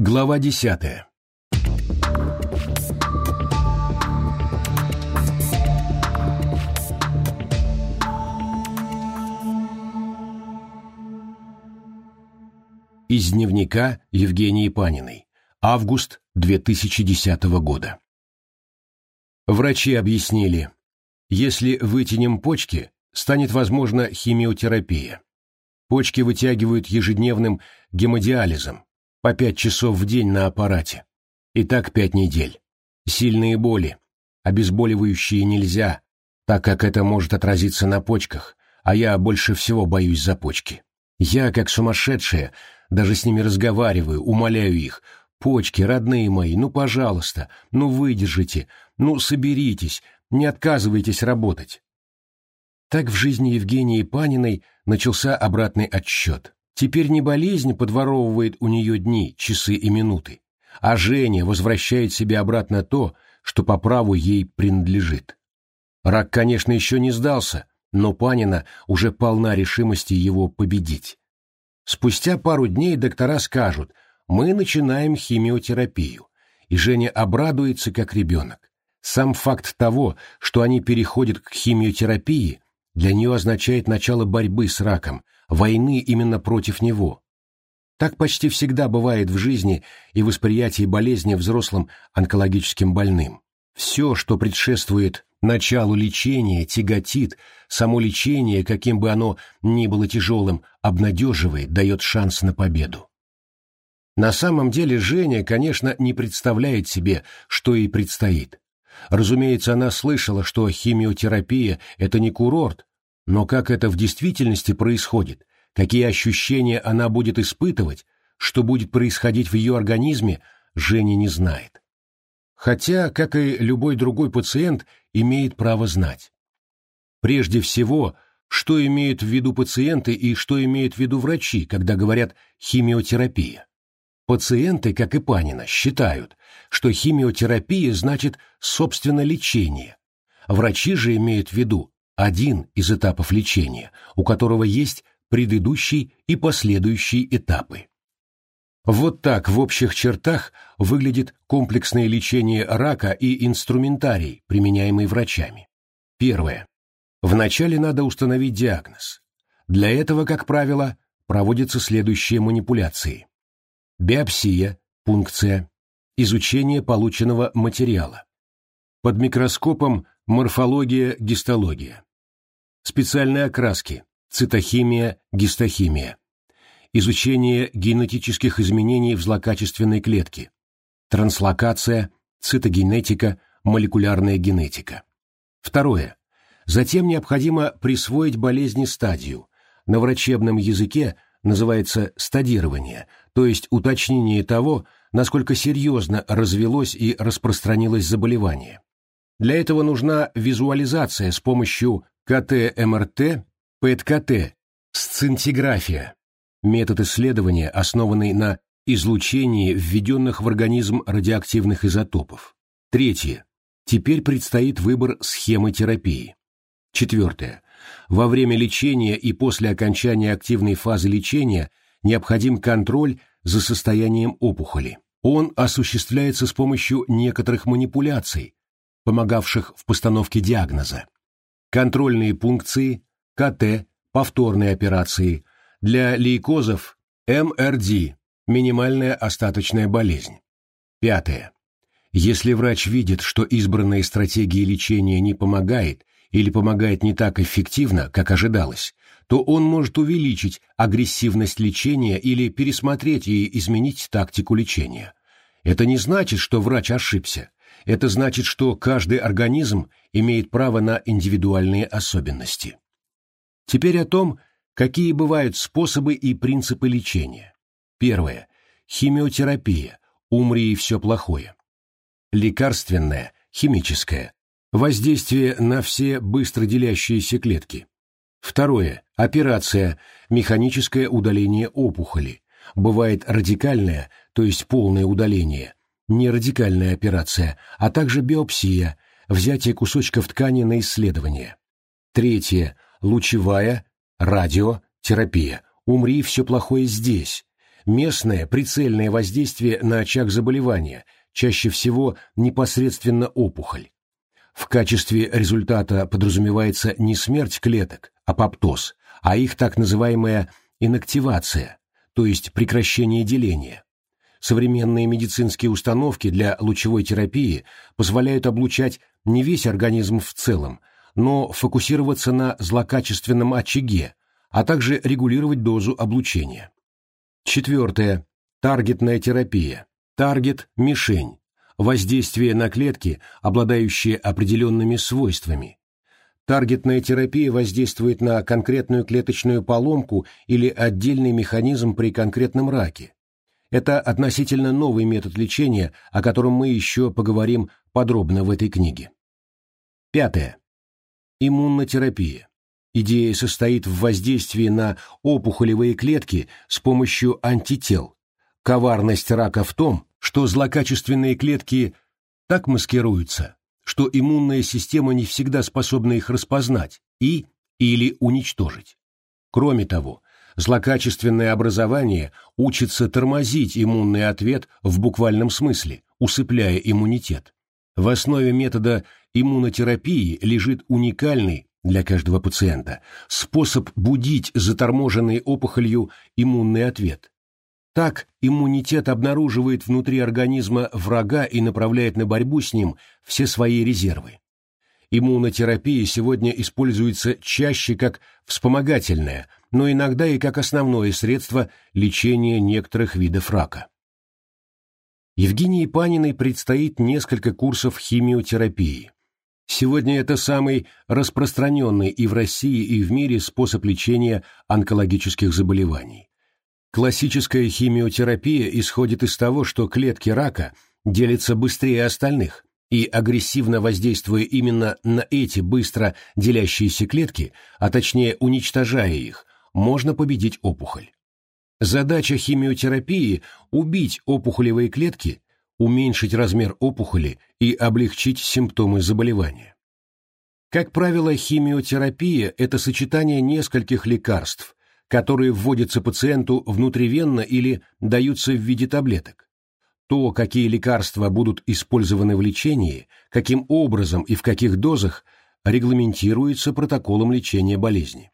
Глава десятая. Из дневника Евгении Паниной. Август 2010 года. Врачи объяснили, если вытянем почки, станет возможна химиотерапия. Почки вытягивают ежедневным гемодиализом, по пять часов в день на аппарате. И так пять недель. Сильные боли. Обезболивающие нельзя, так как это может отразиться на почках, а я больше всего боюсь за почки. Я, как сумасшедшая, даже с ними разговариваю, умоляю их. Почки, родные мои, ну, пожалуйста, ну, выдержите, ну, соберитесь, не отказывайтесь работать. Так в жизни Евгении Паниной начался обратный отсчет. Теперь не болезнь подворовывает у нее дни, часы и минуты, а Женя возвращает себе обратно то, что по праву ей принадлежит. Рак, конечно, еще не сдался, но Панина уже полна решимости его победить. Спустя пару дней доктора скажут «Мы начинаем химиотерапию», и Женя обрадуется, как ребенок. Сам факт того, что они переходят к химиотерапии, для нее означает начало борьбы с раком – войны именно против него. Так почти всегда бывает в жизни и восприятии болезни взрослым онкологическим больным. Все, что предшествует началу лечения, тяготит, само лечение, каким бы оно ни было тяжелым, обнадеживает, дает шанс на победу. На самом деле Женя, конечно, не представляет себе, что ей предстоит. Разумеется, она слышала, что химиотерапия – это не курорт, но как это в действительности происходит, какие ощущения она будет испытывать, что будет происходить в ее организме, Женя не знает. Хотя, как и любой другой пациент, имеет право знать. Прежде всего, что имеют в виду пациенты и что имеют в виду врачи, когда говорят «химиотерапия». Пациенты, как и Панина, считают, что химиотерапия значит собственно лечение. Врачи же имеют в виду один из этапов лечения, у которого есть предыдущий и последующие этапы. Вот так в общих чертах выглядит комплексное лечение рака и инструментарий, применяемый врачами. Первое. Вначале надо установить диагноз. Для этого, как правило, проводятся следующие манипуляции. Биопсия, пункция, изучение полученного материала. Под микроскопом морфология, гистология специальные окраски, цитохимия, гистохимия, изучение генетических изменений в злокачественной клетке, транслокация, цитогенетика, молекулярная генетика. Второе. Затем необходимо присвоить болезни стадию. На врачебном языке называется стадирование, то есть уточнение того, насколько серьезно развелось и распространилось заболевание. Для этого нужна визуализация с помощью КТ-МРТ, ПЭТ-КТ, сцинтиграфия, метод исследования, основанный на излучении введенных в организм радиоактивных изотопов. Третье. Теперь предстоит выбор схемы терапии. Четвертое. Во время лечения и после окончания активной фазы лечения необходим контроль за состоянием опухоли. Он осуществляется с помощью некоторых манипуляций, помогавших в постановке диагноза контрольные пункции, КТ, повторные операции, для лейкозов МРД, минимальная остаточная болезнь. Пятое. Если врач видит, что избранная стратегия лечения не помогает или помогает не так эффективно, как ожидалось, то он может увеличить агрессивность лечения или пересмотреть и изменить тактику лечения. Это не значит, что врач ошибся. Это значит, что каждый организм имеет право на индивидуальные особенности. Теперь о том, какие бывают способы и принципы лечения. Первое. Химиотерапия. Умри и все плохое. Лекарственное, химическое. Воздействие на все быстро делящиеся клетки. Второе. Операция. Механическое удаление опухоли. Бывает радикальное, то есть полное удаление, нерадикальная операция, а также биопсия, взятие кусочков ткани на исследование. Третье – лучевая, радиотерапия. Умри, все плохое здесь. местное прицельное воздействие на очаг заболевания, чаще всего непосредственно опухоль. В качестве результата подразумевается не смерть клеток, апоптоз, а их так называемая инактивация, то есть прекращение деления. Современные медицинские установки для лучевой терапии позволяют облучать не весь организм в целом, но фокусироваться на злокачественном очаге, а также регулировать дозу облучения. Четвертое. Таргетная терапия. Таргет – мишень. Воздействие на клетки, обладающие определенными свойствами. Таргетная терапия воздействует на конкретную клеточную поломку или отдельный механизм при конкретном раке. Это относительно новый метод лечения, о котором мы еще поговорим подробно в этой книге. Пятое. Иммунотерапия. Идея состоит в воздействии на опухолевые клетки с помощью антител. Коварность рака в том, что злокачественные клетки так маскируются, что иммунная система не всегда способна их распознать и или уничтожить. Кроме того, злокачественное образование учится тормозить иммунный ответ в буквальном смысле, усыпляя иммунитет. В основе метода иммунотерапии лежит уникальный для каждого пациента способ будить заторможенный опухолью иммунный ответ. Так иммунитет обнаруживает внутри организма врага и направляет на борьбу с ним все свои резервы. Иммунотерапия сегодня используется чаще как вспомогательная, но иногда и как основное средство лечения некоторых видов рака. Евгении Паниной предстоит несколько курсов химиотерапии. Сегодня это самый распространенный и в России, и в мире способ лечения онкологических заболеваний. Классическая химиотерапия исходит из того, что клетки рака делятся быстрее остальных, и агрессивно воздействуя именно на эти быстро делящиеся клетки, а точнее уничтожая их, можно победить опухоль. Задача химиотерапии – убить опухолевые клетки, уменьшить размер опухоли и облегчить симптомы заболевания. Как правило, химиотерапия – это сочетание нескольких лекарств, которые вводятся пациенту внутривенно или даются в виде таблеток. То, какие лекарства будут использованы в лечении, каким образом и в каких дозах, регламентируется протоколом лечения болезни.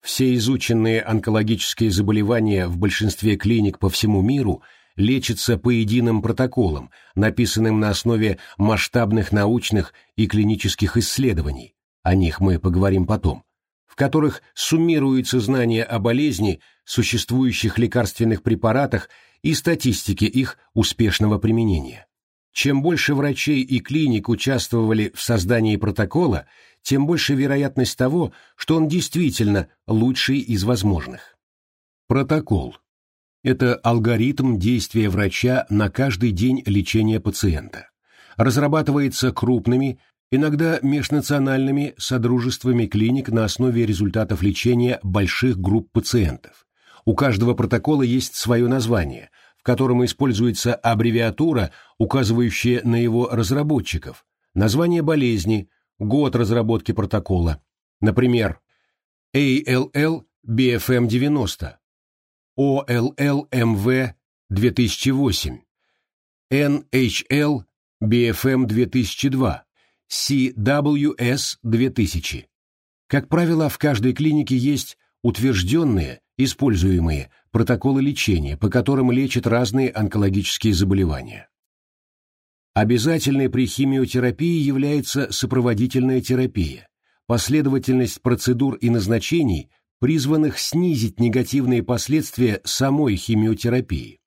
Все изученные онкологические заболевания в большинстве клиник по всему миру лечатся по единым протоколам, написанным на основе масштабных научных и клинических исследований, о них мы поговорим потом, в которых суммируются знания о болезни, существующих лекарственных препаратах и статистике их успешного применения. Чем больше врачей и клиник участвовали в создании протокола, тем больше вероятность того, что он действительно лучший из возможных. Протокол – это алгоритм действия врача на каждый день лечения пациента. Разрабатывается крупными, иногда межнациональными содружествами клиник на основе результатов лечения больших групп пациентов. У каждого протокола есть свое название, в котором используется аббревиатура, указывающая на его разработчиков, название болезни, год разработки протокола. Например, ALL BFM 90, OLL MV 2008, NHL BFM 2002, CWS 2000. Как правило, в каждой клинике есть утвержденные, используемые протоколы лечения, по которым лечат разные онкологические заболевания. Обязательной при химиотерапии является сопроводительная терапия, последовательность процедур и назначений, призванных снизить негативные последствия самой химиотерапии.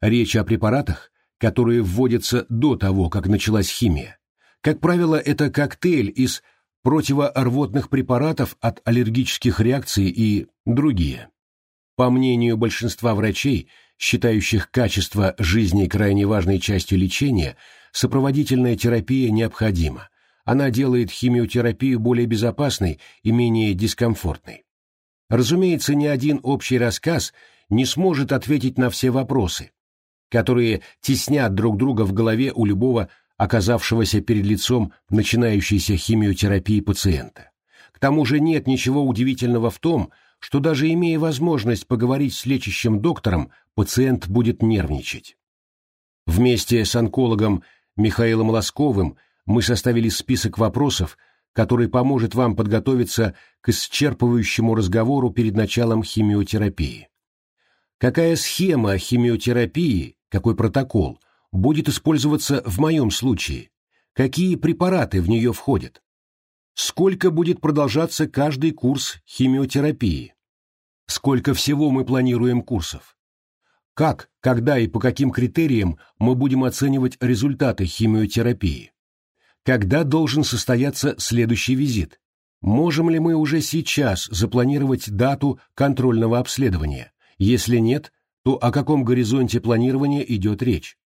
Речь о препаратах, которые вводятся до того, как началась химия. Как правило, это коктейль из противорвотных препаратов от аллергических реакций и другие. По мнению большинства врачей, считающих качество жизни крайне важной частью лечения, сопроводительная терапия необходима. Она делает химиотерапию более безопасной и менее дискомфортной. Разумеется, ни один общий рассказ не сможет ответить на все вопросы, которые теснят друг друга в голове у любого оказавшегося перед лицом начинающейся химиотерапии пациента. К тому же нет ничего удивительного в том, что даже имея возможность поговорить с лечащим доктором пациент будет нервничать. Вместе с онкологом Михаилом Лосковым мы составили список вопросов, который поможет вам подготовиться к исчерпывающему разговору перед началом химиотерапии. Какая схема химиотерапии, какой протокол, будет использоваться в моем случае? Какие препараты в нее входят? Сколько будет продолжаться каждый курс химиотерапии? Сколько всего мы планируем курсов? Как, когда и по каким критериям мы будем оценивать результаты химиотерапии? Когда должен состояться следующий визит? Можем ли мы уже сейчас запланировать дату контрольного обследования? Если нет, то о каком горизонте планирования идет речь?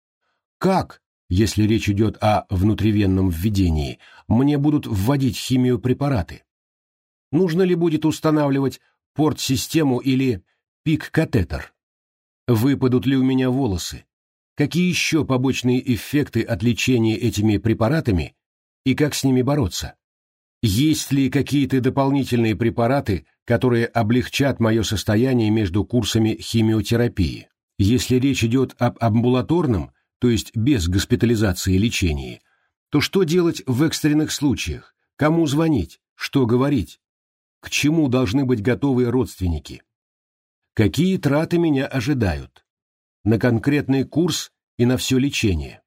Как, если речь идет о внутривенном введении, мне будут вводить химиопрепараты? Нужно ли будет устанавливать порт-систему или пик-катетер? Выпадут ли у меня волосы? Какие еще побочные эффекты от лечения этими препаратами и как с ними бороться? Есть ли какие-то дополнительные препараты, которые облегчат мое состояние между курсами химиотерапии? Если речь идет об амбулаторном, то есть без госпитализации и лечении, то что делать в экстренных случаях? Кому звонить? Что говорить? К чему должны быть готовы родственники? Какие траты меня ожидают? На конкретный курс и на все лечение?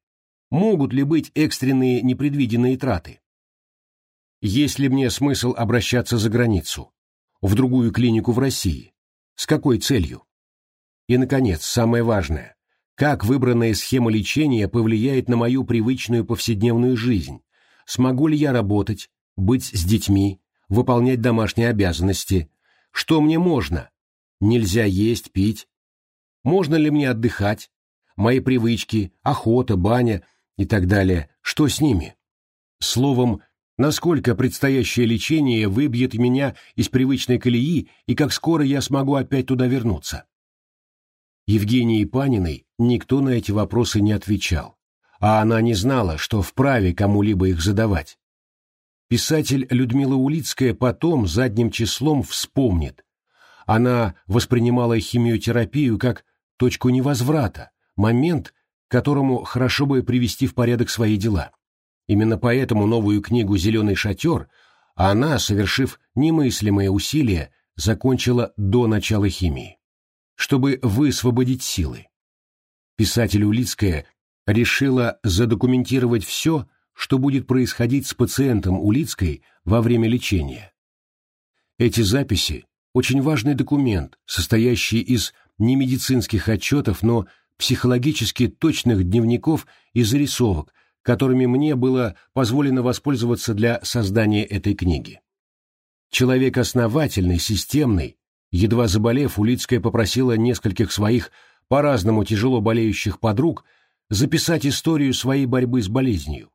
Могут ли быть экстренные непредвиденные траты? Есть ли мне смысл обращаться за границу? В другую клинику в России? С какой целью? И, наконец, самое важное. Как выбранная схема лечения повлияет на мою привычную повседневную жизнь? Смогу ли я работать, быть с детьми, выполнять домашние обязанности. Что мне можно? Нельзя есть, пить. Можно ли мне отдыхать? Мои привычки, охота, баня и так далее. Что с ними? Словом, насколько предстоящее лечение выбьет меня из привычной колеи и как скоро я смогу опять туда вернуться? Евгении Паниной никто на эти вопросы не отвечал, а она не знала, что вправе кому-либо их задавать. Писатель Людмила Улицкая потом задним числом вспомнит. Она воспринимала химиотерапию как точку невозврата, момент, которому хорошо бы привести в порядок свои дела. Именно поэтому новую книгу «Зеленый шатер» она, совершив немыслимые усилия, закончила до начала химии, чтобы высвободить силы. Писатель Улицкая решила задокументировать все, что будет происходить с пациентом Улицкой во время лечения. Эти записи – очень важный документ, состоящий из не медицинских отчетов, но психологически точных дневников и зарисовок, которыми мне было позволено воспользоваться для создания этой книги. Человек основательный, системный, едва заболев, Улицкая попросила нескольких своих по-разному тяжело болеющих подруг записать историю своей борьбы с болезнью.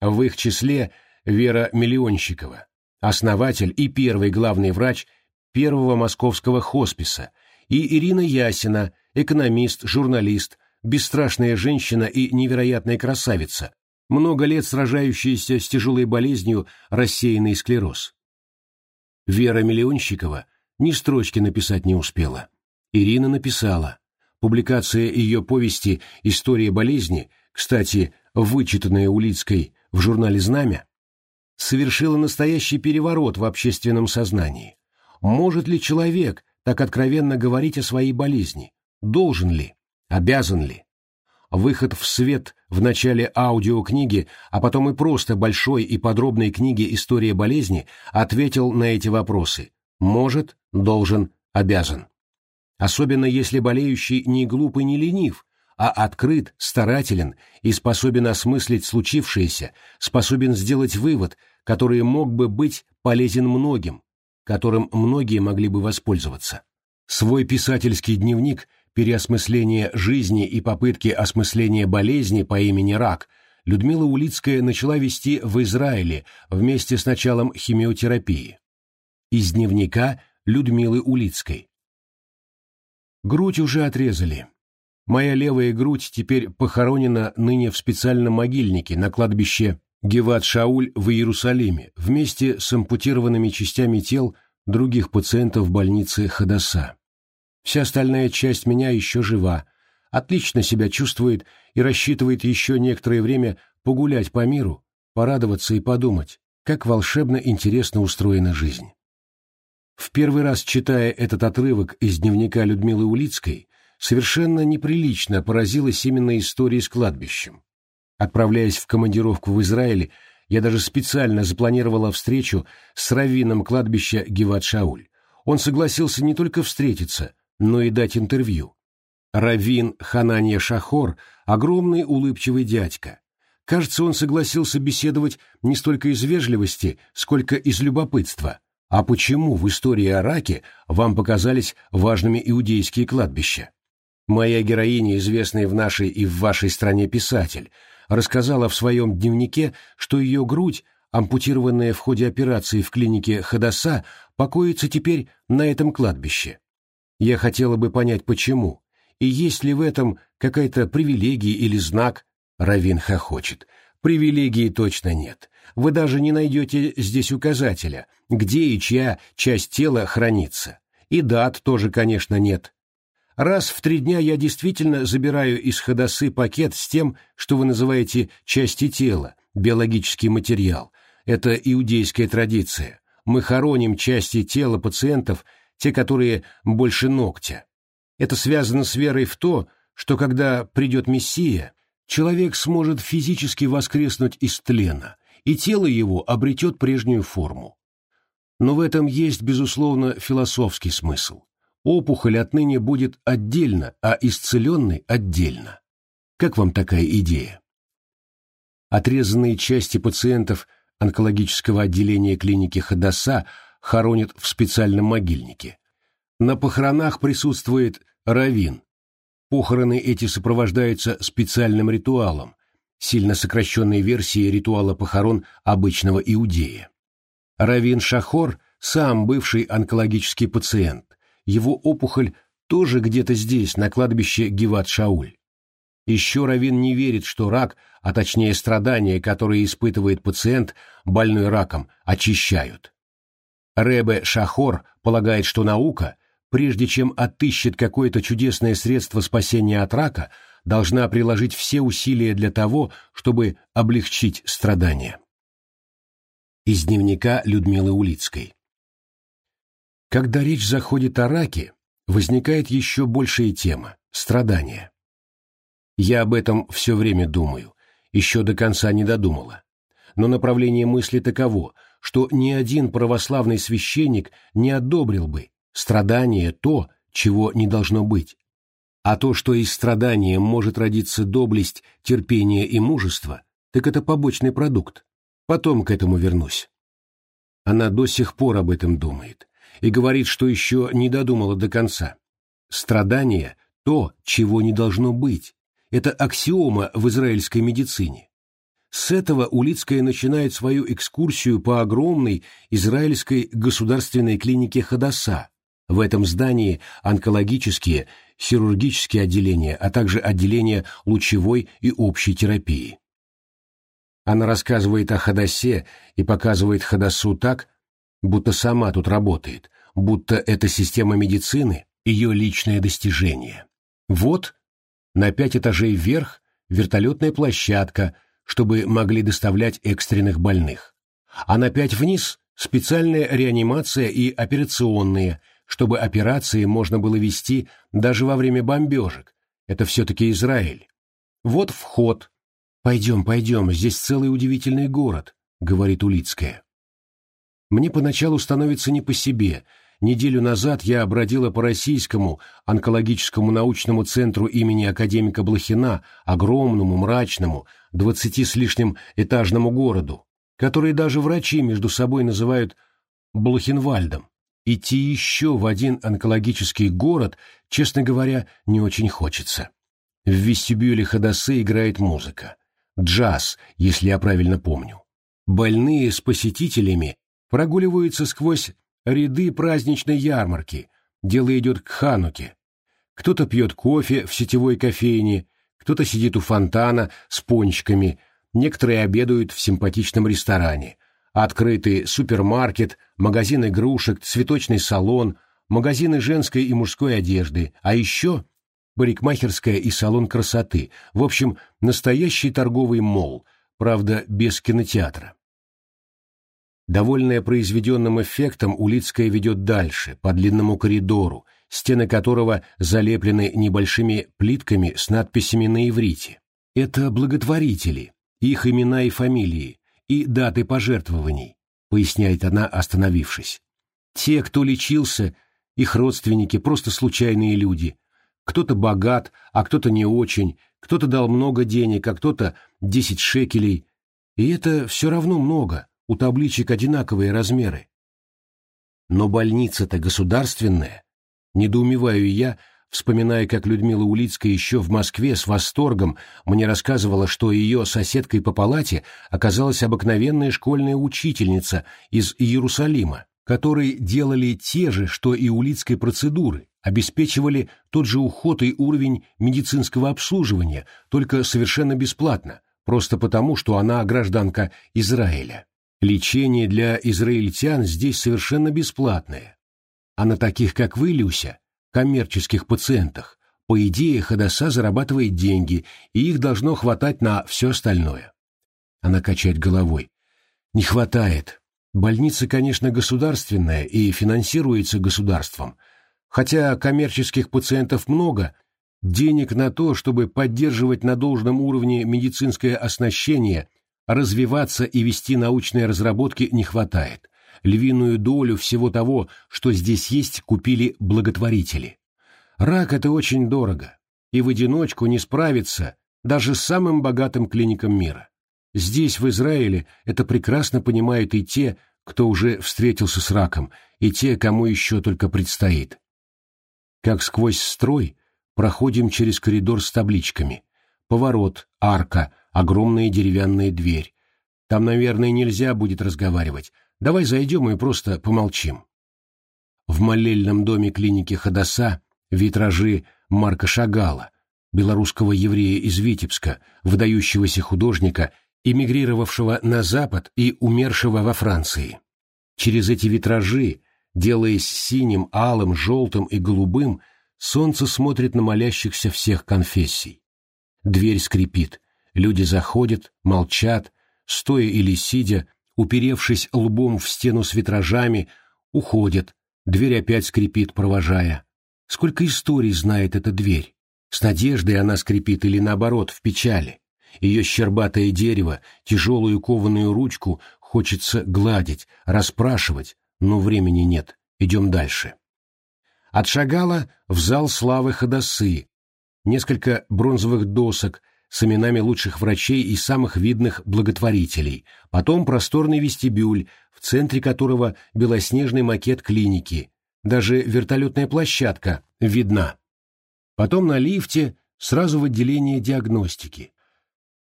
В их числе Вера Миллионщикова, основатель и первый главный врач первого московского хосписа, и Ирина Ясина, экономист, журналист, бесстрашная женщина и невероятная красавица, много лет сражающаяся с тяжелой болезнью рассеянный склероз. Вера Миллионщикова ни строчки написать не успела. Ирина написала. Публикация ее повести «История болезни», кстати, вычитанная Улицкой в журнале «Знамя» совершила настоящий переворот в общественном сознании. Может ли человек так откровенно говорить о своей болезни? Должен ли? Обязан ли? Выход в свет в начале аудиокниги, а потом и просто большой и подробной книги «История болезни» ответил на эти вопросы. Может, должен, обязан. Особенно если болеющий не глуп и не ленив, а открыт, старателен и способен осмыслить случившееся, способен сделать вывод, который мог бы быть полезен многим, которым многие могли бы воспользоваться. Свой писательский дневник «Переосмысление жизни и попытки осмысления болезни по имени рак» Людмила Улицкая начала вести в Израиле вместе с началом химиотерапии. Из дневника Людмилы Улицкой. Грудь уже отрезали. Моя левая грудь теперь похоронена ныне в специальном могильнике на кладбище Геват-Шауль в Иерусалиме вместе с ампутированными частями тел других пациентов больницы Хадаса. Вся остальная часть меня еще жива, отлично себя чувствует и рассчитывает еще некоторое время погулять по миру, порадоваться и подумать, как волшебно интересно устроена жизнь. В первый раз читая этот отрывок из дневника Людмилы Улицкой, совершенно неприлично поразилась именно история с кладбищем. Отправляясь в командировку в Израиль, я даже специально запланировала встречу с раввином кладбища Геват-Шауль. Он согласился не только встретиться, но и дать интервью. Раввин Хананья Шахор — огромный улыбчивый дядька. Кажется, он согласился беседовать не столько из вежливости, сколько из любопытства. А почему в истории о раке вам показались важными иудейские кладбища? Моя героиня, известная в нашей и в вашей стране писатель, рассказала в своем дневнике, что ее грудь, ампутированная в ходе операции в клинике Хадаса, покоится теперь на этом кладбище. Я хотела бы понять, почему, и есть ли в этом какая-то привилегия или знак, Равин хохочет. Привилегии точно нет. Вы даже не найдете здесь указателя, где и чья часть тела хранится. И дат тоже, конечно, нет. Раз в три дня я действительно забираю из ходосы пакет с тем, что вы называете части тела, биологический материал. Это иудейская традиция. Мы хороним части тела пациентов, те, которые больше ногтя. Это связано с верой в то, что когда придет Мессия, человек сможет физически воскреснуть из тлена, и тело его обретет прежнюю форму. Но в этом есть, безусловно, философский смысл опухоль отныне будет отдельно, а исцеленный отдельно. Как вам такая идея? Отрезанные части пациентов онкологического отделения клиники Хадаса хоронят в специальном могильнике. На похоронах присутствует равин. Похороны эти сопровождаются специальным ритуалом, сильно сокращенной версией ритуала похорон обычного иудея. Равин Шахор – сам бывший онкологический пациент, его опухоль тоже где-то здесь, на кладбище Гиват-Шауль. Еще Равин не верит, что рак, а точнее страдания, которые испытывает пациент, больной раком, очищают. Ребе Шахор полагает, что наука, прежде чем отыщет какое-то чудесное средство спасения от рака, должна приложить все усилия для того, чтобы облегчить страдания. Из дневника Людмилы Улицкой. Когда речь заходит о раке, возникает еще большая тема – страдания. Я об этом все время думаю, еще до конца не додумала. Но направление мысли таково, что ни один православный священник не одобрил бы страдание то, чего не должно быть. А то, что из страдания может родиться доблесть, терпение и мужество, так это побочный продукт. Потом к этому вернусь. Она до сих пор об этом думает и говорит, что еще не додумала до конца. Страдание – то, чего не должно быть. Это аксиома в израильской медицине. С этого Улицкая начинает свою экскурсию по огромной израильской государственной клинике Хадаса. В этом здании онкологические, хирургические отделения, а также отделения лучевой и общей терапии. Она рассказывает о Хадасе и показывает Хадасу так, будто сама тут работает, будто эта система медицины – ее личное достижение. Вот, на пять этажей вверх, вертолетная площадка, чтобы могли доставлять экстренных больных. А на пять вниз – специальная реанимация и операционные, чтобы операции можно было вести даже во время бомбежек. Это все-таки Израиль. Вот вход. «Пойдем, пойдем, здесь целый удивительный город», — говорит Улицкая. Мне поначалу становится не по себе. Неделю назад я обродила по российскому онкологическому научному центру имени академика Блохина, огромному, мрачному, двадцати с лишним этажному городу, который даже врачи между собой называют Блохинвальдом. Идти еще в один онкологический город, честно говоря, не очень хочется. В вестибюле Ходосы играет музыка. Джаз, если я правильно помню. Больные с посетителями прогуливаются сквозь ряды праздничной ярмарки, дело идет к Хануке. Кто-то пьет кофе в сетевой кофейне, кто-то сидит у фонтана с пончиками, некоторые обедают в симпатичном ресторане. Открытый супермаркет, магазин игрушек, цветочный салон, магазины женской и мужской одежды, а еще парикмахерская и салон красоты. В общем, настоящий торговый молл, правда, без кинотеатра. Довольная произведенным эффектом, Улицкая ведет дальше, по длинному коридору, стены которого залеплены небольшими плитками с надписями на иврите. Это благотворители, их имена и фамилии, и даты пожертвований, поясняет она, остановившись. Те, кто лечился, их родственники, просто случайные люди. Кто-то богат, а кто-то не очень, кто-то дал много денег, а кто-то десять шекелей. И это все равно много, у табличек одинаковые размеры. Но больница-то государственная. Недоумеваю я, вспоминая, как Людмила Улицкая еще в Москве с восторгом мне рассказывала, что ее соседкой по палате оказалась обыкновенная школьная учительница из Иерусалима, которой делали те же, что и Улицкой процедуры, обеспечивали тот же уход и уровень медицинского обслуживания, только совершенно бесплатно, просто потому, что она гражданка Израиля. Лечение для израильтян здесь совершенно бесплатное. А на таких, как вы, Люся, коммерческих пациентах, по идее, Ходоса зарабатывает деньги, и их должно хватать на все остальное. Она качает головой. Не хватает. Больница, конечно, государственная и финансируется государством. Хотя коммерческих пациентов много, денег на то, чтобы поддерживать на должном уровне медицинское оснащение – развиваться и вести научные разработки не хватает. Львиную долю всего того, что здесь есть, купили благотворители. Рак – это очень дорого, и в одиночку не справиться даже с самым богатым клиником мира. Здесь, в Израиле, это прекрасно понимают и те, кто уже встретился с раком, и те, кому еще только предстоит. Как сквозь строй проходим через коридор с табличками. Поворот, арка – огромная деревянная дверь. Там, наверное, нельзя будет разговаривать. Давай зайдем и просто помолчим. В молельном доме клиники Ходоса витражи Марка Шагала, белорусского еврея из Витебска, выдающегося художника, эмигрировавшего на Запад и умершего во Франции. Через эти витражи, делаясь синим, алым, желтым и голубым, солнце смотрит на молящихся всех конфессий. Дверь скрипит, Люди заходят, молчат, стоя или сидя, уперевшись лбом в стену с витражами, уходят, дверь опять скрипит, провожая. Сколько историй знает эта дверь? С надеждой она скрипит или наоборот, в печали. Ее щербатое дерево, тяжелую кованую ручку хочется гладить, расспрашивать, но времени нет, идем дальше. Отшагала в зал славы Ходосы, несколько бронзовых досок — с именами лучших врачей и самых видных благотворителей, потом просторный вестибюль, в центре которого белоснежный макет клиники, даже вертолетная площадка видна. Потом на лифте сразу в отделение диагностики.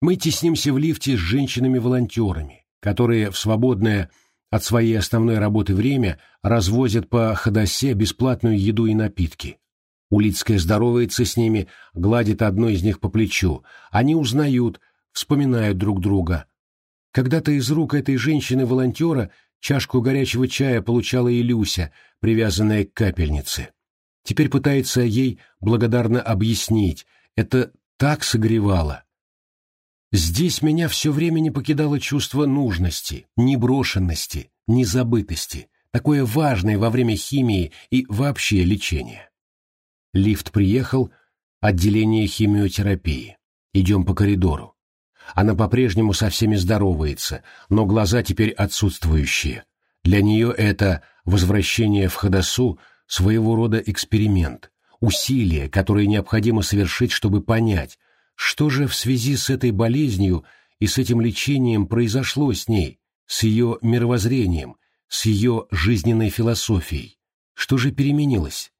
Мы теснимся в лифте с женщинами-волонтерами, которые в свободное от своей основной работы время развозят по ходосе бесплатную еду и напитки. Улицкая здоровается с ними, гладит одну из них по плечу. Они узнают, вспоминают друг друга. Когда-то из рук этой женщины-волонтера чашку горячего чая получала и Люся, привязанная к капельнице. Теперь пытается ей благодарно объяснить. Это так согревало. Здесь меня все время не покидало чувство нужности, неброшенности, незабытости, такое важное во время химии и вообще лечения. Лифт приехал, отделение химиотерапии. Идем по коридору. Она по-прежнему со всеми здоровается, но глаза теперь отсутствующие. Для нее это возвращение в Ходосу своего рода эксперимент, усилие, которое необходимо совершить, чтобы понять, что же в связи с этой болезнью и с этим лечением произошло с ней, с ее мировоззрением, с ее жизненной философией. Что же переменилось?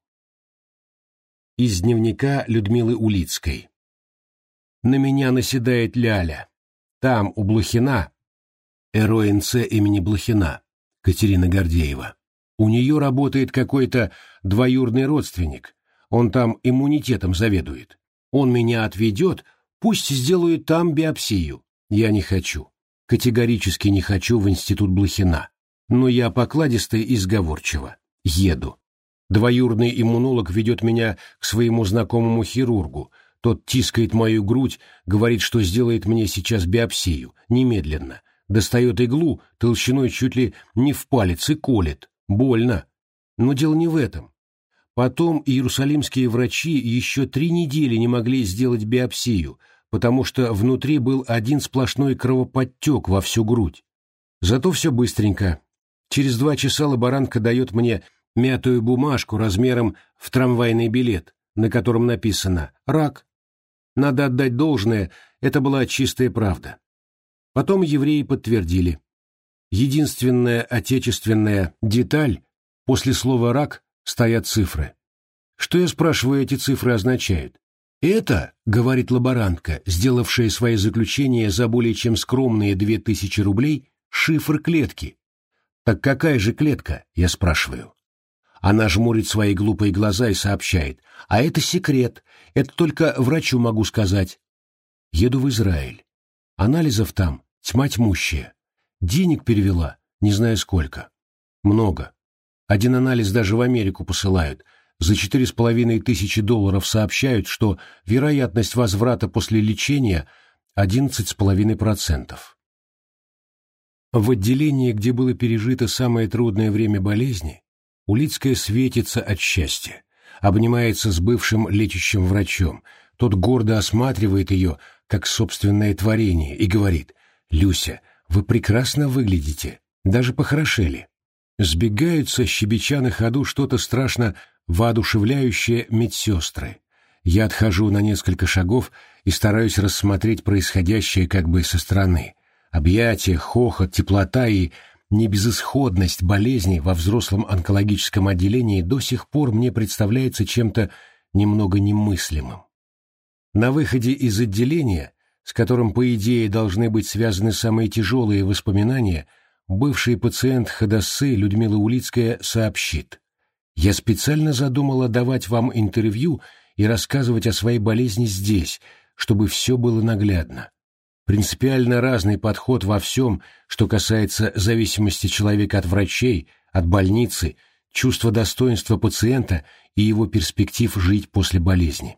Из дневника Людмилы Улицкой. На меня наседает Ляля. Там, у Блохина, РОНЦ имени Блохина, Катерина Гордеева. У нее работает какой-то двоюродный родственник. Он там иммунитетом заведует. Он меня отведет, пусть сделают там биопсию. Я не хочу. Категорически не хочу в институт Блохина. Но я покладисто и сговорчиво. Еду. Двоюродный иммунолог ведет меня к своему знакомому хирургу. Тот тискает мою грудь, говорит, что сделает мне сейчас биопсию, немедленно. Достает иглу, толщиной чуть ли не в палец и колет. Больно. Но дело не в этом. Потом иерусалимские врачи еще три недели не могли сделать биопсию, потому что внутри был один сплошной кровоподтек во всю грудь. Зато все быстренько. Через два часа лаборантка дает мне мятую бумажку размером в трамвайный билет, на котором написано «Рак». Надо отдать должное, это была чистая правда. Потом евреи подтвердили. Единственная отечественная деталь после слова «рак» стоят цифры. Что, я спрашиваю, эти цифры означают? Это, говорит лаборантка, сделавшая свои заключения за более чем скромные две тысячи рублей, шифр клетки. Так какая же клетка, я спрашиваю? Она жмурит свои глупые глаза и сообщает. А это секрет. Это только врачу могу сказать. Еду в Израиль. Анализов там тьма тьмущая. Денег перевела, не знаю сколько. Много. Один анализ даже в Америку посылают. За четыре с половиной тысячи долларов сообщают, что вероятность возврата после лечения одиннадцать с половиной процентов. В отделении, где было пережито самое трудное время болезни, Улицкая светится от счастья, обнимается с бывшим лечащим врачом. Тот гордо осматривает ее, как собственное творение, и говорит, «Люся, вы прекрасно выглядите, даже похорошели». Сбегаются, щебеча на ходу что-то страшно воодушевляющее медсестры. Я отхожу на несколько шагов и стараюсь рассмотреть происходящее как бы со стороны. Объятия, хохот, теплота и Небезысходность болезни во взрослом онкологическом отделении до сих пор мне представляется чем-то немного немыслимым. На выходе из отделения, с которым, по идее, должны быть связаны самые тяжелые воспоминания, бывший пациент Ходоссы Людмила Улицкая сообщит. «Я специально задумала давать вам интервью и рассказывать о своей болезни здесь, чтобы все было наглядно. Принципиально разный подход во всем, что касается зависимости человека от врачей, от больницы, чувства достоинства пациента и его перспектив жить после болезни.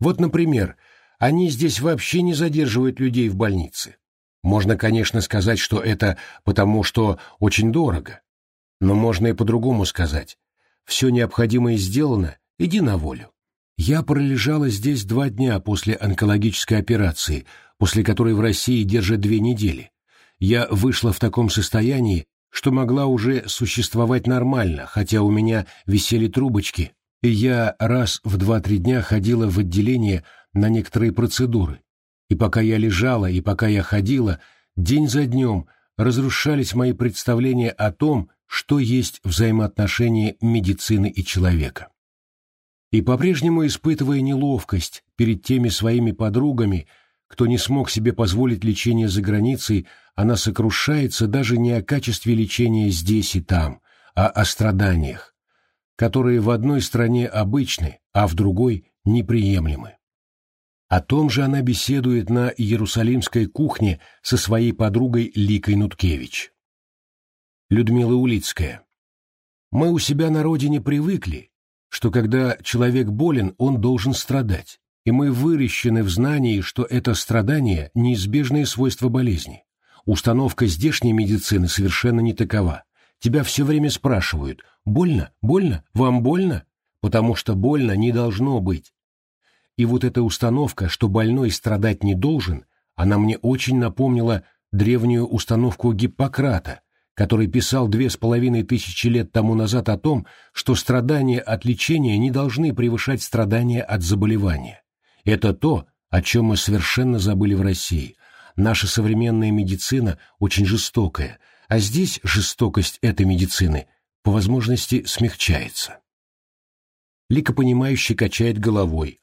Вот, например, они здесь вообще не задерживают людей в больнице. Можно, конечно, сказать, что это потому, что очень дорого. Но можно и по-другому сказать. Все необходимое сделано, иди на волю. Я пролежала здесь два дня после онкологической операции, после которой в России держат две недели. Я вышла в таком состоянии, что могла уже существовать нормально, хотя у меня висели трубочки, и я раз в два-три дня ходила в отделение на некоторые процедуры. И пока я лежала, и пока я ходила, день за днем разрушались мои представления о том, что есть взаимоотношения медицины и человека и по-прежнему испытывая неловкость перед теми своими подругами, кто не смог себе позволить лечение за границей, она сокрушается даже не о качестве лечения здесь и там, а о страданиях, которые в одной стране обычны, а в другой неприемлемы. О том же она беседует на Иерусалимской кухне со своей подругой Ликой Нуткевич. Людмила Улицкая. «Мы у себя на родине привыкли, что когда человек болен, он должен страдать, и мы выращены в знании, что это страдание – неизбежное свойство болезни. Установка здешней медицины совершенно не такова. Тебя все время спрашивают «Больно? Больно? Вам больно?» Потому что больно не должно быть. И вот эта установка, что больной страдать не должен, она мне очень напомнила древнюю установку Гиппократа, который писал две с половиной тысячи лет тому назад о том, что страдания от лечения не должны превышать страдания от заболевания. Это то, о чем мы совершенно забыли в России. Наша современная медицина очень жестокая, а здесь жестокость этой медицины по возможности смягчается. Лика понимающе качает головой.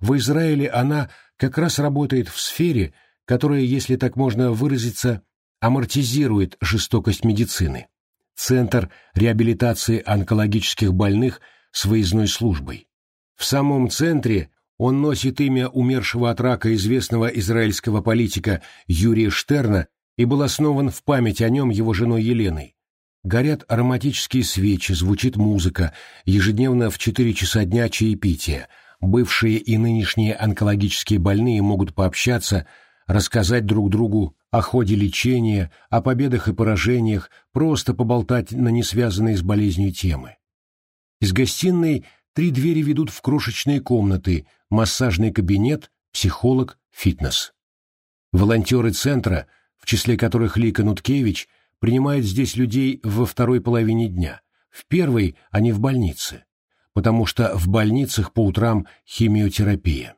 В Израиле она как раз работает в сфере, которая, если так можно выразиться, амортизирует жестокость медицины. Центр реабилитации онкологических больных с выездной службой. В самом центре он носит имя умершего от рака известного израильского политика Юрия Штерна и был основан в память о нем его женой Еленой. горят ароматические свечи, звучит музыка, ежедневно в 4 часа дня чаепитие. Бывшие и нынешние онкологические больные могут пообщаться, рассказать друг другу о ходе лечения, о победах и поражениях, просто поболтать на несвязанные с болезнью темы. Из гостиной три двери ведут в крошечные комнаты, массажный кабинет, психолог, фитнес. Волонтеры центра, в числе которых Лика Нуткевич, принимают здесь людей во второй половине дня. В первой они в больнице, потому что в больницах по утрам химиотерапия.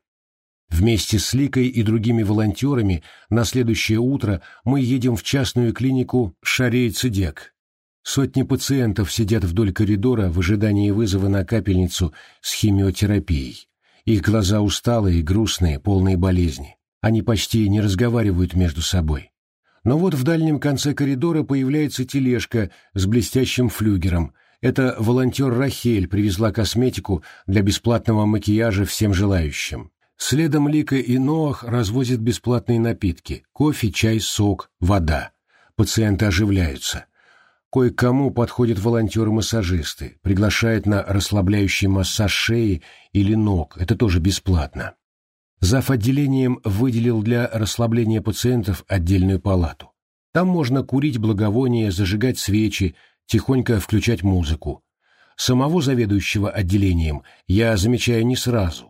Вместе с Ликой и другими волонтерами на следующее утро мы едем в частную клинику Шарей-Цедек. Сотни пациентов сидят вдоль коридора в ожидании вызова на капельницу с химиотерапией. Их глаза усталые, грустные, полные болезни. Они почти не разговаривают между собой. Но вот в дальнем конце коридора появляется тележка с блестящим флюгером. Это волонтер Рахель привезла косметику для бесплатного макияжа всем желающим. Следом Лика и Ноах развозят бесплатные напитки – кофе, чай, сок, вода. Пациенты оживляются. Кое-кому подходят волонтеры-массажисты, приглашают на расслабляющий массаж шеи или ног, это тоже бесплатно. Зав. отделением выделил для расслабления пациентов отдельную палату. Там можно курить благовония, зажигать свечи, тихонько включать музыку. Самого заведующего отделением я замечаю не сразу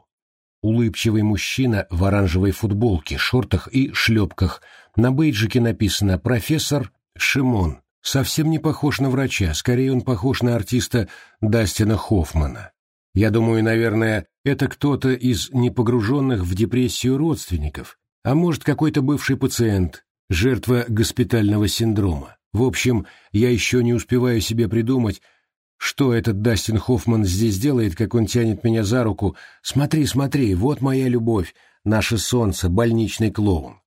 улыбчивый мужчина в оранжевой футболке, шортах и шлепках. На бейджике написано «Профессор Шимон». Совсем не похож на врача, скорее он похож на артиста Дастина Хоффмана. Я думаю, наверное, это кто-то из непогруженных в депрессию родственников, а может, какой-то бывший пациент, жертва госпитального синдрома. В общем, я еще не успеваю себе придумать, что этот Дастин Хоффман здесь делает, как он тянет меня за руку? Смотри, смотри, вот моя любовь, наше солнце, больничный клоун.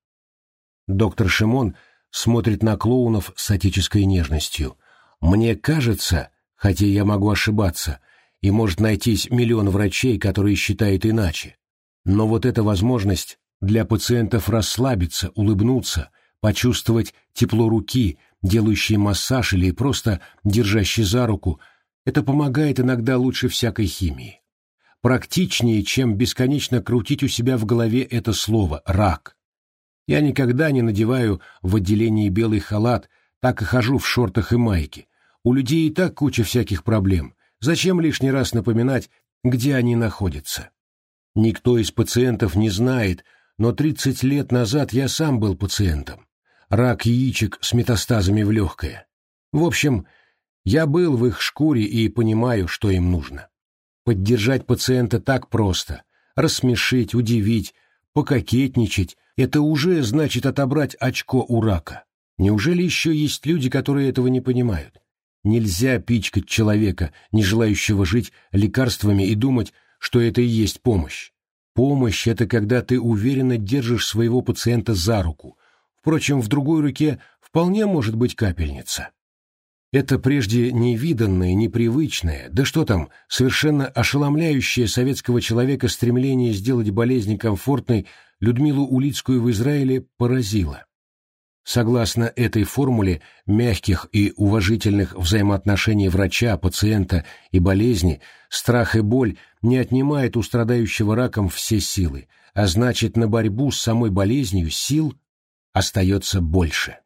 Доктор Шимон смотрит на клоунов с отеческой нежностью. Мне кажется, хотя я могу ошибаться, и может найтись миллион врачей, которые считают иначе. Но вот эта возможность для пациентов расслабиться, улыбнуться, почувствовать тепло руки, делающей массаж или просто держащей за руку – это помогает иногда лучше всякой химии. Практичнее, чем бесконечно крутить у себя в голове это слово «рак». Я никогда не надеваю в отделении белый халат, так и хожу в шортах и майке. У людей и так куча всяких проблем. Зачем лишний раз напоминать, где они находятся? Никто из пациентов не знает, но 30 лет назад я сам был пациентом. Рак яичек с метастазами в легкое. В общем, я был в их шкуре и понимаю, что им нужно. Поддержать пациента так просто, рассмешить, удивить, пококетничать – это уже значит отобрать очко у рака. Неужели еще есть люди, которые этого не понимают? Нельзя пичкать человека, не желающего жить лекарствами, и думать, что это и есть помощь. Помощь – это когда ты уверенно держишь своего пациента за руку. Впрочем, в другой руке вполне может быть капельница. Это прежде невиданное, непривычное, да что там, совершенно ошеломляющее советского человека стремление сделать болезнь комфортной Людмилу Улицкую в Израиле поразило. Согласно этой формуле мягких и уважительных взаимоотношений врача, пациента и болезни, страх и боль не отнимает у страдающего раком все силы, а значит на борьбу с самой болезнью сил остается больше.